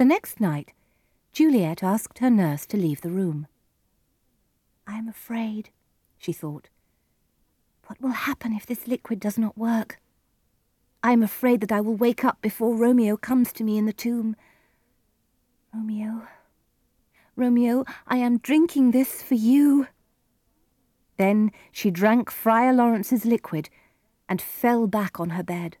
The next night, Juliet asked her nurse to leave the room. I am afraid, she thought. What will happen if this liquid does not work? I am afraid that I will wake up before Romeo comes to me in the tomb. Romeo, Romeo, I am drinking this for you. Then she drank Friar Lawrence's liquid and fell back on her bed.